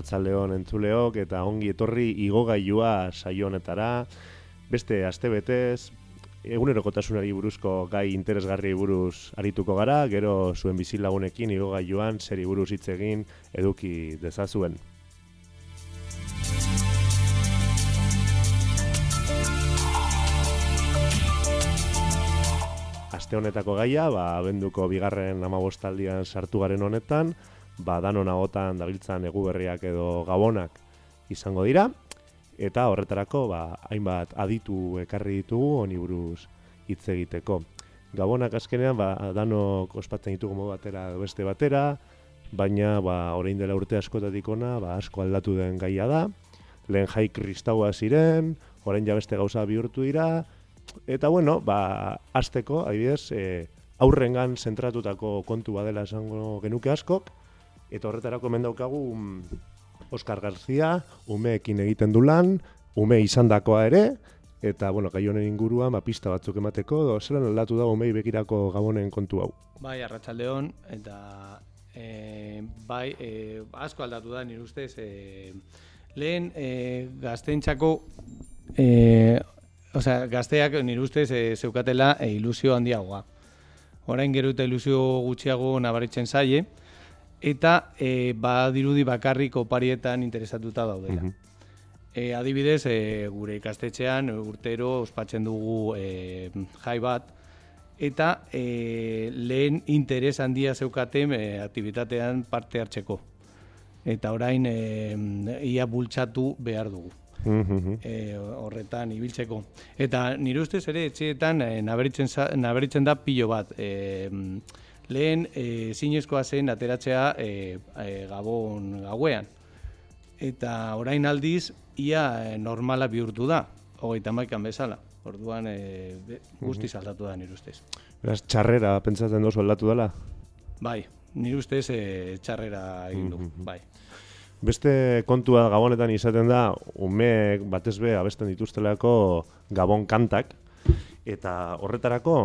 arratzaldeon entzuleok eta ongi etorri igogailua saio honetara. Beste astebetez egunerokotasunari buruzko gai interesgarri buruz arituko gara, gero zuen bizilagunekin igogailuan seri buruz hitz egin eduki dezazuen. Aste honetako gaia, ba, abenduko bigarren amabostaldian sartu garen honetan, ba, danon agotan dabiltzan egu berriak edo gabonak izango dira, eta horretarako ba, hainbat aditu ekarri ditugu honi buruz hitz egiteko. Gabonak azkenean ba, danok ospatzen ditugu modu batera edo beste batera, baina ba, orain dela urte askotatik ona ba, asko aldatu den gaia da, lehen jai kristaua ziren, orain ja beste gauza bihurtu dira, eta bueno, ba, azteko, adibidez, e, aurrengan zentratutako kontu badela esango genuke askok, Eta horretarako hemen daukagu um, Oscar García, umeekin egiten du lan, ume izandakoa ere, eta, bueno, gai honen inguruan, ba, pista batzuk emateko, do, zelan aldatu da umei bekirako gabonen kontu hau? Bai, arratsaldeon eta e, bai, e, asko aldatu da, nire ustez, e, lehen e, gaztentzako, e, osea, gazteak nire ustez e, zeukatela e, ilusio handiagoa. Orain gero eta ilusio gutxiago nabaritzen zaie, eta e, ba dirudi bakarrik oparietan interesatuta daudela. Mm adibidez, e, gure ikastetxean urtero ospatzen dugu e, jai bat, eta e, lehen interes handia zeukaten e, aktivitatean parte hartzeko. Eta orain e, ia bultzatu behar dugu. E, horretan ibiltzeko. Eta nire ustez ere etxeetan e, naberitzen, da pilo bat. E, lehen e, zinezkoa zen ateratzea e, e, gabon gauean. Eta orain aldiz, ia normala bihurtu da, hogeita maikan bezala. Orduan e, guzti saldatu da nire ustez. Beraz, txarrera pentsatzen dozu aldatu dela? Bai, nire ustez e, txarrera egin du, bai. Beste kontua gabonetan izaten da, umeek batez be abesten dituztelako gabon kantak, eta horretarako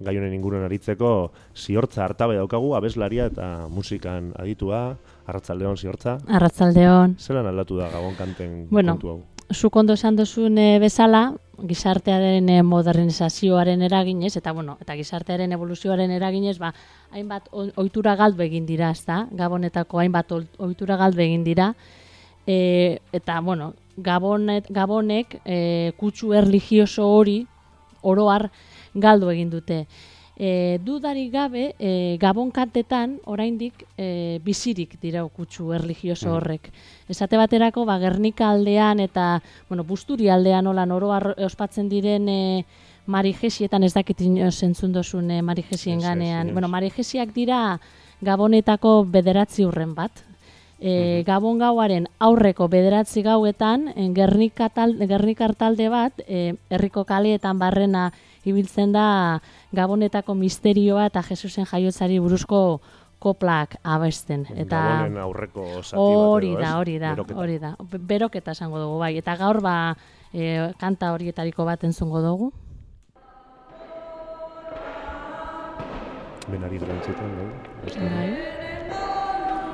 gai honen inguruan aritzeko ziortza hartabe daukagu, abeslaria eta musikan aditua, arratzaldeon ziortza. Arratzaldeon. Zelan aldatu da gabon kanten bueno, kontu hau? Zuk ondo esan duzun e, bezala, gizartearen e, modernizazioaren eraginez, eta bueno, eta gizartearen evoluzioaren eraginez, ba, hainbat ohitura galdu egin dira, ezta? Gabonetako hainbat ohitura galdu egin dira. E, eta, bueno, Gabonet, Gabonek e, kutsu erligioso hori, oroar, galdu egin dute. E, dudari gabe, e, gabon kantetan, oraindik e, bizirik dira okutsu erligioso mm. horrek. Esate baterako, ba, Gernika aldean eta, bueno, busturi aldean olan oro ospatzen diren e, marijesietan ez dakit zentzun dozun e, marijesien ganean. Bueno, marijesiak dira gabonetako bederatzi urren bat. E, Gabon gauaren aurreko bederatzi gauetan, Gernika, Gernikar talde bat, e, herriko kaleetan barrena ibiltzen da Gabonetako misterioa eta Jesusen jaiotzari buruzko koplak abesten. Eta Gabonen aurreko zati hori da, hori da, hori da. Beroketa esango dugu bai. Eta gaur ba e, kanta horietariko bat entzungo dugu. Benari drantzitan, bai? Bai.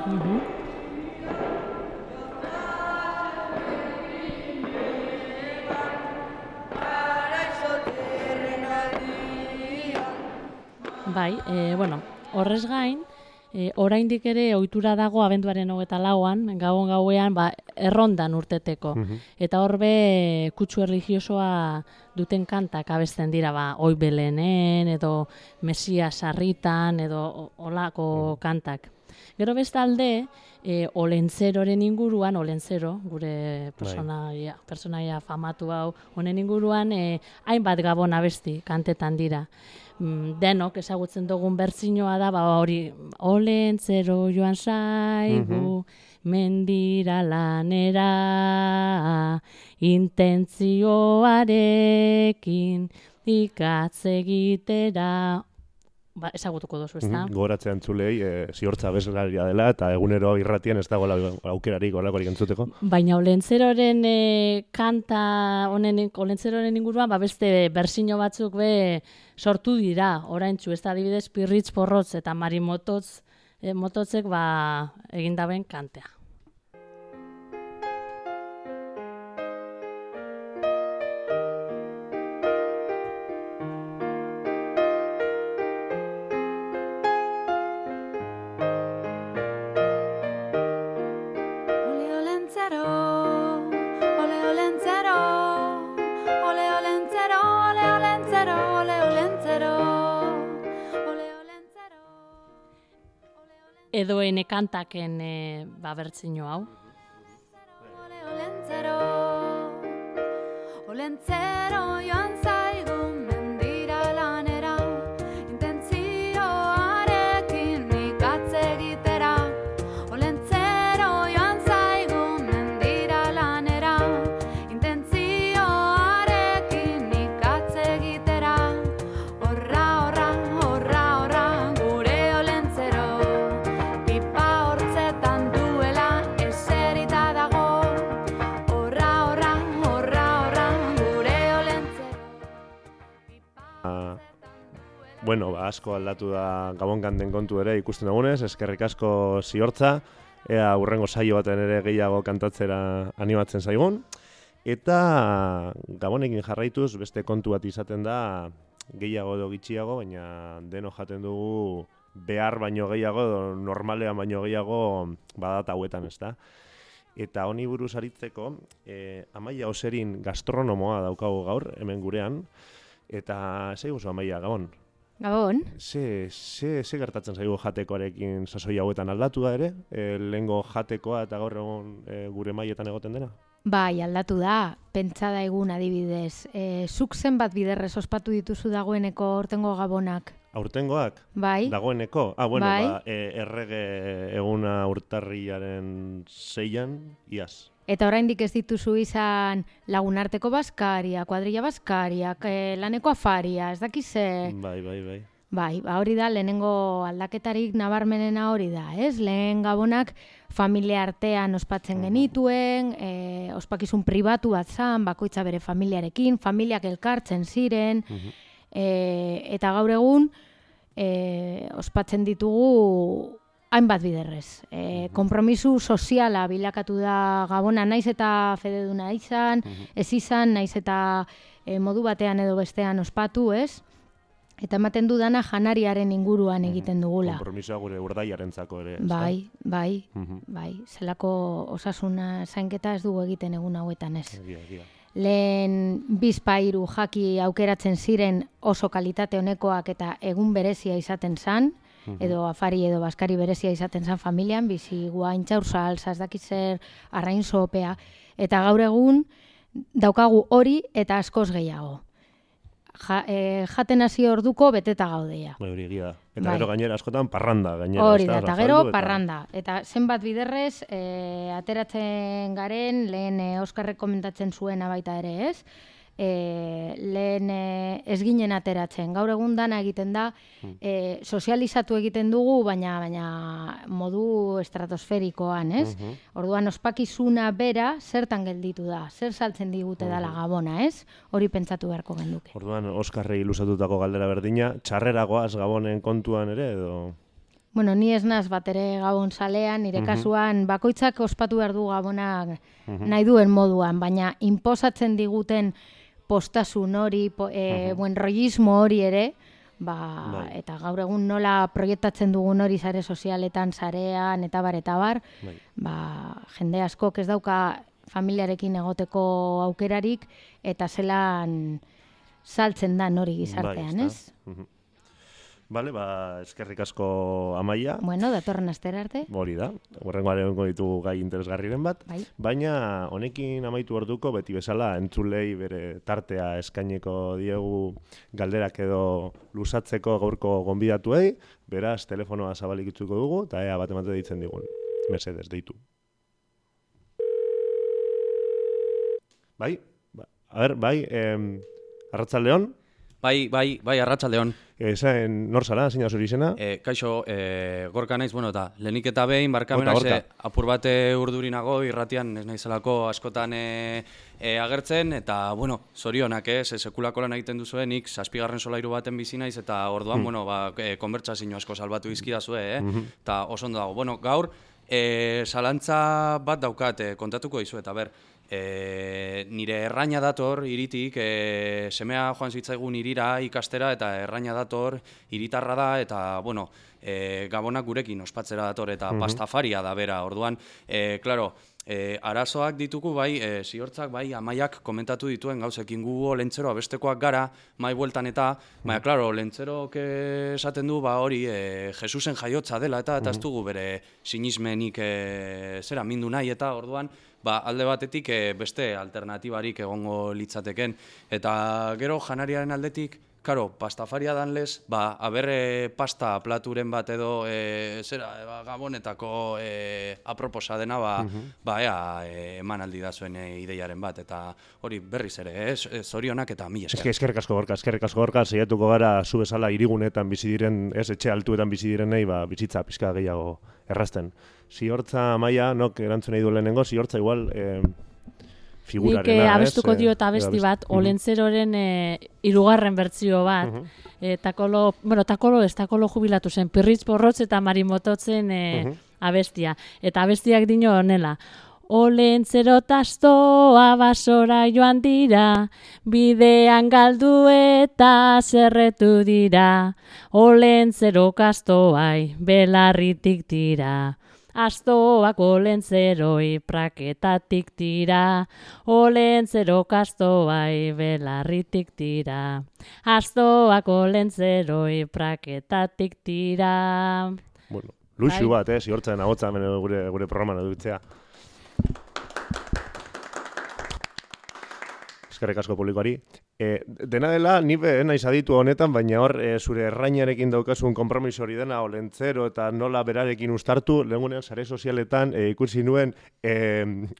Mhm. Bai, e, bueno, horrez gain, e, oraindik ere ohitura dago abenduaren hogeta lauan, gabon gauean, ba, errondan urteteko. Mhm. Eta horbe kutsu erligiosoa duten kantak abesten dira, ba, oi belenen, edo mesia sarritan, edo olako mhm. kantak. Gero bestalde, e, olentzeroren inguruan, olentzero, gure personaia, personaia famatu hau, honen inguruan, e, hainbat gabon abesti kantetan dira. Mm, denok ezagutzen dugun bertsinoa da, ba hori olentzero joan saigu, mm mendira lanera, intentzioarekin, ikatze egitera, ba, ezagutuko duzu, ezta? Mm Goratzean zulei, e, ziortza bezalaria dela, eta egunero irratien ez dago aukerarik horrekorik entzuteko. Baina olentzeroren e, kanta, honen, olentzeroren inguruan, ba, beste bersino batzuk be sortu dira, orain txu, ez da adibidez, pirritz porrotz eta marimototz, e, mototzek ba, egindaben kantea. Edo ene kantaken e, ba, bertzino hau. Ole olentzero, olentzero joan bueno, ba, asko aldatu da Gabon kanten kontu ere ikusten dugunez, eskerrik asko ziortza, ea urrengo saio baten ere gehiago kantatzera animatzen zaigun. Eta Gabonekin jarraituz beste kontu bat izaten da gehiago edo gitxiago, baina deno jaten dugu behar baino gehiago, edo normalean baino gehiago badat hauetan, ez da? Eta honi buruz aritzeko, eh, Amaia Oserin gastronomoa daukagu gaur, hemen gurean, eta zei guzu Amaia, Gabon? Gabon, Ze, ze, ze gertatzen zaigu jatekoarekin sasoi hauetan aldatu da ere? E, lehengo jatekoa eta gaur egun e, gure maietan egoten dena? bai aldatu da, pentsa da egun adibidez. E, zuk zenbat biderrez ospatu dituzu dagoeneko ortengo gabonak? Aurtengoak? Bai, Dagoeneko? Ah, bueno, Bai. ba, e, errege eguna urtarriaren zeian, iaz. Eta oraindik ez dituzu izan lagunarteko baskaria, kuadrilla baskariak, e, laneko afaria, ez dakize... Bai, bai, bai. Bai, ba hori da lehenengo aldaketarik nabarmenena hori da, ez? Lehen gabonak familia artean ospatzen genituen, e, ospakizun pribatu bat zan, bakoitza bere familiarekin, familiak elkartzen ziren, e, eta gaur egun e, ospatzen ditugu hainbat biderrez. E, kompromisu soziala bilakatu da gabona naiz eta fededuna izan, ez izan, naiz eta e, modu batean edo bestean ospatu, ez? Eta ematen du dana janariaren inguruan egiten dugula. Kompromisoa gure urdaiarentzako ere. ezta? Bai, bai, Mhm. bai. Zelako osasuna zainketa ez dugu egiten egun hauetan ez. Egia, egia. Lehen bizpairu jaki aukeratzen ziren oso kalitate honekoak eta egun berezia izaten zan, edo afari edo baskari berezia izaten zan familian, bizi ursalza, ez dakit zer arrain sopea. Eta gaur egun daukagu hori eta askoz gehiago. Ja, e, jaten hasi orduko beteta gaudeia. Bai, hori egia. Eta Bai. gero gainera askotan parranda gainera. Hori da, eta gero parranda. Eta zenbat biderrez, e, ateratzen garen, lehen e, Oskarrek komentatzen zuena baita ere ez, e, lehen e, ez ginen ateratzen. Gaur egun dana egiten da, e, sozializatu egiten dugu, baina baina modu estratosferikoan, ez? Orduan ospakizuna bera zertan gelditu da, zer saltzen digute dala gabona, ez? Hori pentsatu beharko genduke. Orduan, Oskarrei luzatutako galdera berdina, txarreragoaz gabonen kontuan ere, edo... Bueno, ni ez naz bat ere gabon salean, nire kasuan bakoitzak ospatu behar du gabonak nahi duen moduan, baina inposatzen diguten postasun hori, po, e, buen rollismo hori ere, ba, Bai. eta gaur egun nola proiektatzen dugun hori sare sozialetan, sarean, eta bar, eta bar, Bai. ba, jende askok ez dauka familiarekin egoteko aukerarik, eta zelan saltzen da hori gizartean, bai, ez? ezta? Mhm. Bale, ba, eskerrik asko amaia. Bueno, datorren astera arte, Hori da, horrengoaren ditugu gai interesgarriren bat. bai. Baina honekin amaitu orduko beti bezala entzulei bere tartea eskaineko diegu galderak edo lusatzeko gaurko gonbidatuei, beraz telefonoa zabalik itzuko dugu eta ea bat emate deitzen digun. Mesedes, deitu. Bai, ba, a ber, bai, em, Arratzaldeon, Bai, bai, bai, arratsaldeon. esan nor zara, zina zuri izena? E, kaixo, e, gorka naiz, bueno, eta lehenik eta behin, barkamenak Gorka, ze apur bate urdurinago irratian ez naizelako askotan e, e, agertzen, eta, bueno, zorionak, ez, e, sekulako lan egiten duzuen, nik zazpigarren solairu baten bizi naiz, eta orduan, bueno, ba, e, konbertsazio asko salbatu izkidazue, eh? Eta oso ondo dago. Bueno, gaur, e, zalantza bat daukat, e, kontatuko dizu, eta ber, E, nire erraina dator iritik, e, semea joan zitzaigun irira ikastera eta erraina dator iritarra da eta, bueno, e, gabonak gurekin ospatzera dator eta pastafaria da bera. Orduan, e, claro, e, arazoak ditugu bai, e, ziortzak bai, amaiak komentatu dituen gauzekin. Gu lentzero abestekoak gara, mai bueltan eta, baina, klaro, lentzerok eh, esaten du, ba hori, e, Jesusen jaiotza dela, eta eta ez dugu bere sinismenik e, zera, mindu nahi, eta orduan, ba, alde batetik e, beste alternatibarik egongo litzateken. Eta gero janariaren aldetik, Karo, pastafaria dan lez, ba, aberre pasta platuren bat edo, e, zera, e, ba, gabonetako e, aproposa dena, ba, ba ea, eman aldi da zuen e, ideiaren bat, eta hori berriz ere, ez, zorionak eta mi Eske esker. eskerrik asko gorka, eskerrik asko gorka, saiatuko gara zu bezala irigunetan bizi diren, ez etxe altuetan bizi direnei, ba bizitza pizka gehiago errazten. Ziortza maia, nok erantzun nahi du lehenengo, ziortza igual eh, Nik eh, ez? abestuko Eh, dio eta abesti bat, Mhm. olentzeroren eh, hirugarren bertsio bat, Mhm. eh, takolo, bueno, takolo ez, takolo jubilatu zen, pirritz porrotz eta marimototzen eh, Mhm. abestia. Eta abestiak dino honela, Olentzero tastoa basora joan dira, bidean galdu eta zerretu dira. Olentzero kastoai belarritik tira. Astoak olentzeroi praketatik tira, olentzero kastoai belarritik tira. Astoak olentzeroi praketatik tira. Bueno, luxu Bai. bat, eh, ziortzen ahotza gure, gure programan edukitzea. Eskerrik asko publikoari. E, dena dela, ni be, naiz aditu honetan, baina hor, e, zure errainarekin daukasun kompromiso hori dena, olentzero eta nola berarekin ustartu, lehenunean sare sozialetan e, ikusi nuen, e,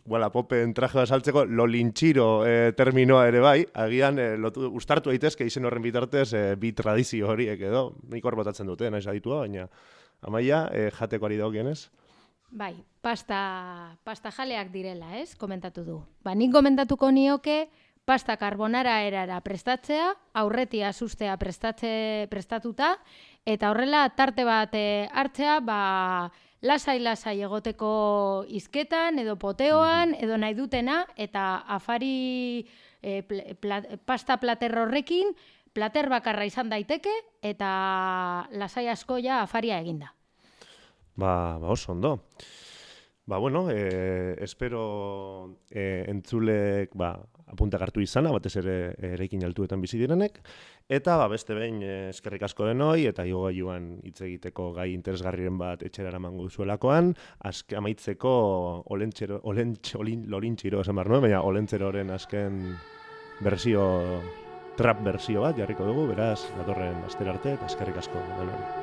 Wallapopeen traje bat saltzeko, lolintxiro e, terminoa ere bai, agian e, lotu, ustartu daitezke izen horren bitartez e, bi tradizio horiek edo, nik hor botatzen dute, naiz aditua, baina amaia, e, jatekoari dagokienez. Bai, pasta, pasta jaleak direla, ez? Komentatu du. Ba, nik komentatuko nioke pasta carbonara erara prestatzea, aurretia sustea prestatze, prestatuta, eta horrela tarte bat eh, hartzea, ba, lasai-lasai egoteko izketan, edo poteoan, edo nahi dutena, eta afari pl- pla- pasta plater horrekin, plater bakarra izan daiteke, eta lasai asko ja afaria eginda. Ba, ba oso ondo. Ba, bueno, eh, espero eh, entzulek ba, apuntak hartu izana, batez ere eraikin altuetan bizi direnek, eta ba, beste behin eh, eskerrik asko denoi, eta igogailuan hitz egiteko gai interesgarriren bat etxera eramango zuelakoan, azke amaitzeko olentxero, olentx, olin, lorintxiro esan behar nuen, baina olentzeroren azken bersio, trap bersio bat jarriko dugu, beraz, datorren astera arte, eta eskerrik asko denoi.